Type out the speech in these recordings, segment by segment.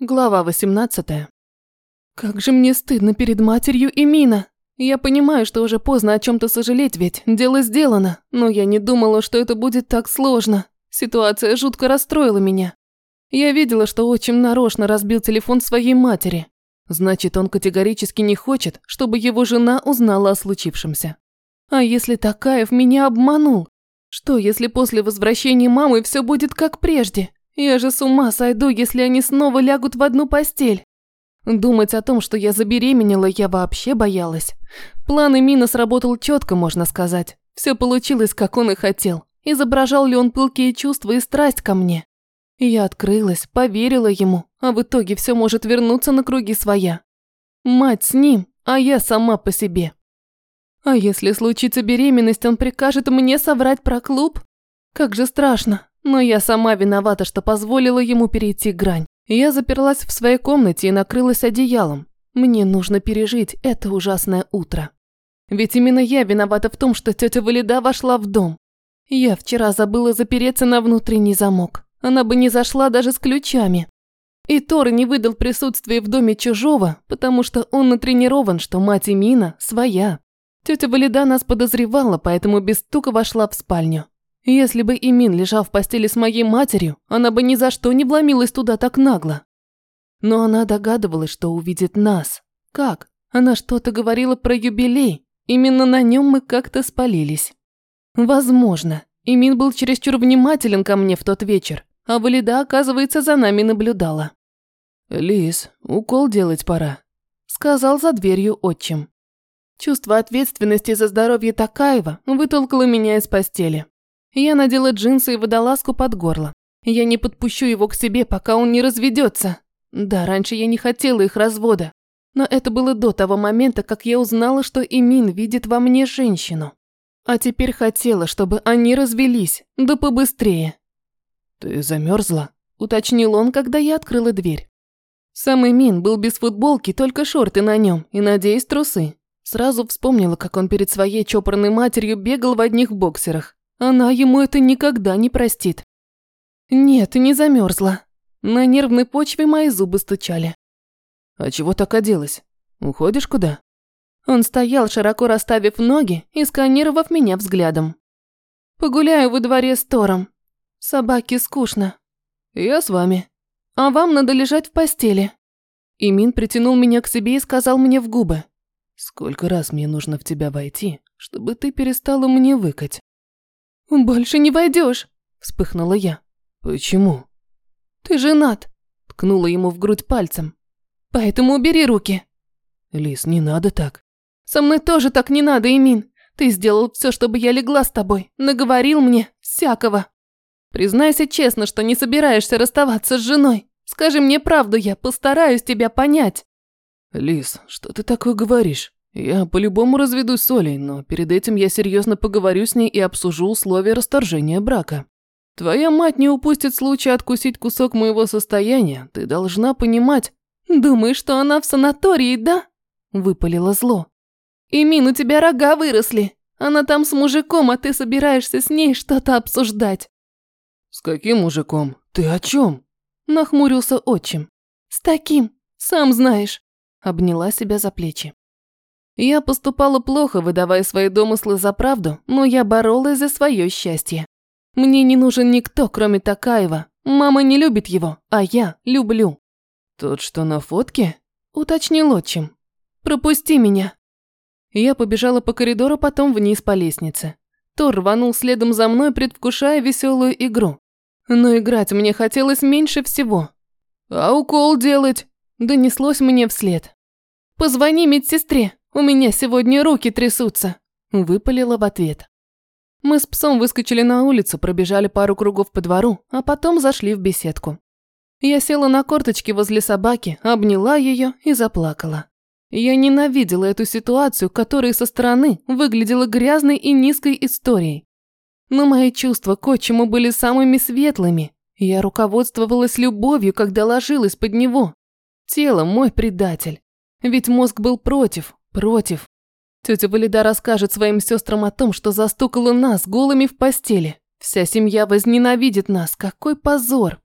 Глава 18. Как же мне стыдно перед матерью и Мина. Я понимаю, что уже поздно о чем-то сожалеть, ведь дело сделано, но я не думала, что это будет так сложно. Ситуация жутко расстроила меня. Я видела, что отчим нарочно разбил телефон своей матери. Значит, он категорически не хочет, чтобы его жена узнала о случившемся. А если Такаев меня обманул? Что, если после возвращения мамы все будет как прежде? Я же с ума сойду, если они снова лягут в одну постель. Думать о том, что я забеременела, я вообще боялась. План Эмина сработал четко, можно сказать. Все получилось, как он и хотел. Изображал ли он пылкие чувства и страсть ко мне? Я открылась, поверила ему, а в итоге все может вернуться на круги своя. Мать с ним, а я сама по себе. А если случится беременность, он прикажет мне соврать про клуб? Как же страшно. Но я сама виновата, что позволила ему перейти грань. Я заперлась в своей комнате и накрылась одеялом. Мне нужно пережить это ужасное утро. Ведь именно я виновата в том, что тетя Валида вошла в дом. Я вчера забыла запереться на внутренний замок. Она бы не зашла даже с ключами. И Тор не выдал присутствие в доме чужого, потому что он натренирован, что мать Эмина своя. Тетя Валида нас подозревала, поэтому без стука вошла в спальню. Если бы Имин лежал в постели с моей матерью, она бы ни за что не вломилась туда так нагло. Но она догадывалась, что увидит нас. Как? Она что-то говорила про юбилей. Именно на нем мы как-то спалились. Возможно. Имин был чересчур внимателен ко мне в тот вечер, а Валида, оказывается, за нами наблюдала. «Лис, укол делать пора», – сказал за дверью отчим. Чувство ответственности за здоровье Такаева вытолкало меня из постели. Я надела джинсы и водолазку под горло. Я не подпущу его к себе, пока он не разведется. Да, раньше я не хотела их развода. Но это было до того момента, как я узнала, что Имин видит во мне женщину. А теперь хотела, чтобы они развелись, да побыстрее. «Ты замерзла? уточнил он, когда я открыла дверь. Сам Имин был без футболки, только шорты на нем и, надеюсь, трусы. Сразу вспомнила, как он перед своей чопорной матерью бегал в одних боксерах. Она ему это никогда не простит. Нет, не замерзла. На нервной почве мои зубы стучали. А чего так оделась? Уходишь куда? Он стоял, широко расставив ноги и сканировав меня взглядом. Погуляю во дворе с Тором. Собаке скучно. Я с вами. А вам надо лежать в постели. Имин притянул меня к себе и сказал мне в губы. Сколько раз мне нужно в тебя войти, чтобы ты перестала мне выкать? «Больше не войдешь», – вспыхнула я. «Почему?» «Ты женат», – ткнула ему в грудь пальцем. «Поэтому убери руки». «Лис, не надо так». «Со мной тоже так не надо, Имин. Ты сделал все, чтобы я легла с тобой. Наговорил мне всякого. Признайся честно, что не собираешься расставаться с женой. Скажи мне правду, я постараюсь тебя понять». «Лис, что ты такое говоришь?» Я по-любому разведусь с Олей, но перед этим я серьезно поговорю с ней и обсужу условия расторжения брака. Твоя мать не упустит случая откусить кусок моего состояния, ты должна понимать. Думаешь, что она в санатории, да? Выпалило зло. Имин, у тебя рога выросли. Она там с мужиком, а ты собираешься с ней что-то обсуждать. С каким мужиком? Ты о чем? Нахмурился отчим. С таким, сам знаешь. Обняла себя за плечи. Я поступала плохо, выдавая свои домыслы за правду, но я боролась за свое счастье. Мне не нужен никто, кроме Такаева. Мама не любит его, а я люблю. Тот, что на фотке? Уточнил отчим. Пропусти меня. Я побежала по коридору, потом вниз по лестнице. Тор рванул следом за мной, предвкушая веселую игру. Но играть мне хотелось меньше всего. «А укол делать?» Донеслось мне вслед. «Позвони медсестре, у меня сегодня руки трясутся», – выпалила в ответ. Мы с псом выскочили на улицу, пробежали пару кругов по двору, а потом зашли в беседку. Я села на корточки возле собаки, обняла ее и заплакала. Я ненавидела эту ситуацию, которая со стороны выглядела грязной и низкой историей. Но мои чувства к отчиму были самыми светлыми. Я руководствовалась любовью, когда ложилась под него. Тело – мой предатель. Ведь мозг был против, Против. Тетя Валида расскажет своим сестрам о том, что застукала нас голыми в постели. Вся семья возненавидит нас. Какой позор.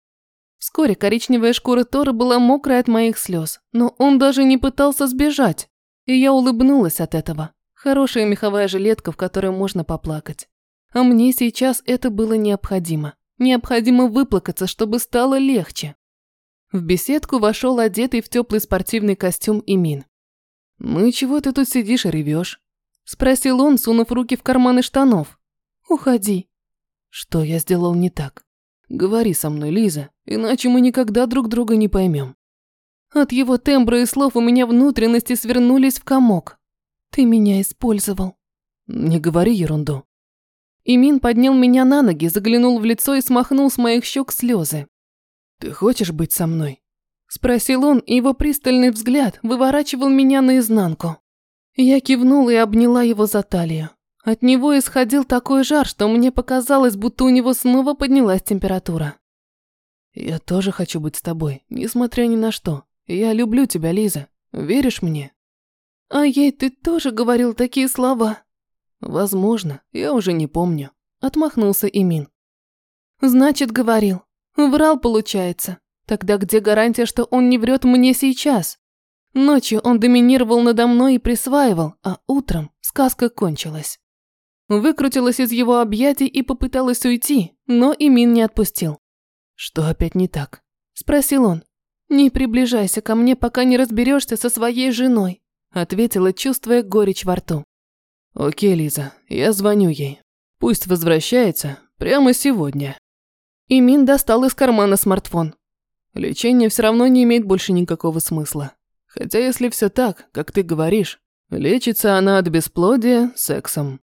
Вскоре коричневая шкура Тора была мокрая от моих слез, но он даже не пытался сбежать. И я улыбнулась от этого. Хорошая меховая жилетка, в которой можно поплакать. А мне сейчас это было необходимо. Необходимо выплакаться, чтобы стало легче. В беседку вошел одетый в теплый спортивный костюм Имин. «Ну и чего ты тут сидишь и ревешь?» Спросил он, сунув руки в карманы штанов. «Уходи». «Что я сделал не так? Говори со мной, Лиза, иначе мы никогда друг друга не поймем». От его тембра и слов у меня внутренности свернулись в комок. «Ты меня использовал». «Не говори ерунду». Имин поднял меня на ноги, заглянул в лицо и смахнул с моих щек слезы. «Ты хочешь быть со мной?» Спросил он, и его пристальный взгляд выворачивал меня наизнанку. Я кивнула и обняла его за талию. От него исходил такой жар, что мне показалось, будто у него снова поднялась температура. «Я тоже хочу быть с тобой, несмотря ни на что. Я люблю тебя, Лиза. Веришь мне?» «А ей ты тоже говорил такие слова?» «Возможно, я уже не помню», – отмахнулся Имин. «Значит, говорил. Врал, получается. Тогда где гарантия, что он не врет мне сейчас? Ночью он доминировал надо мной и присваивал, а утром сказка кончилась. Выкрутилась из его объятий и попыталась уйти, но Имин не отпустил. «Что опять не так?» – спросил он. «Не приближайся ко мне, пока не разберешься со своей женой», – ответила, чувствуя горечь во рту. «Окей, Лиза, я звоню ей. Пусть возвращается прямо сегодня». Имин достал из кармана смартфон. Лечение все равно не имеет больше никакого смысла. Хотя если все так, как ты говоришь, лечится она от бесплодия сексом.